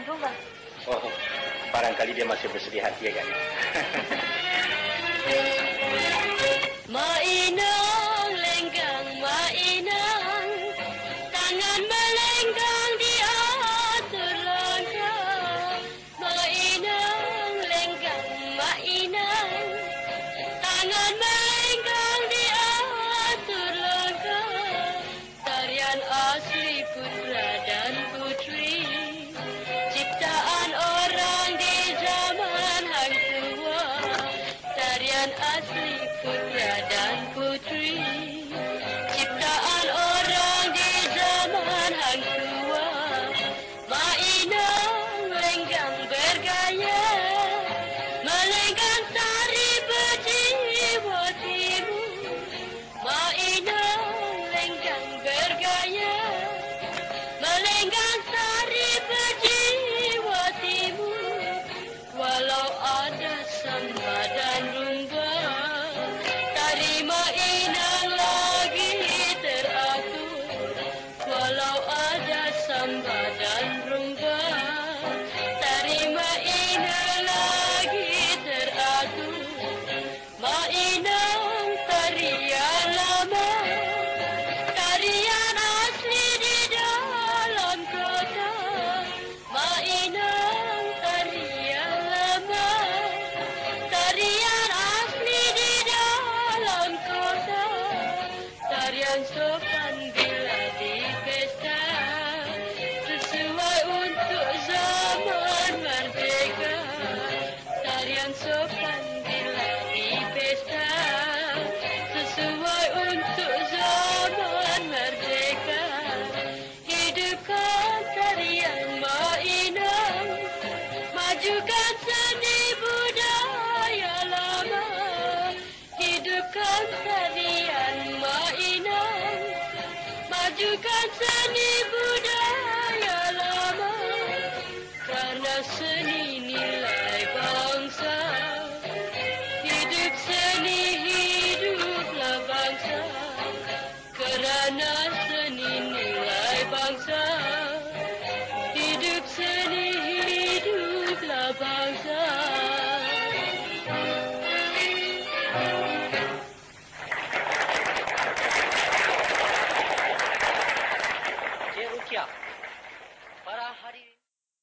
dan rumah. Oh, barangkali dia masih bersedih hati ya kan? Mainang lenggang, mainang Tangan melenggang di atur langkah Mainang lenggang, mainang Tangan melenggang Tarian asli putra dan putri Ciptaan orang di zaman hang tua Mainang lenggang bergaya Melenggang tari berjiwa timur Mainang lenggang bergaya Melenggang tari Tarian sopan bila di pesta Sesuai untuk zaman merdeka Tarian sopan bila di pesta Sesuai untuk zaman merdeka. Hidupkan tarian mainan Majukan Majukan seni budaya lama Karena seni nilai bangsa. Hidup seni hiduplah bangsa. Kerana seni nilai bangsa.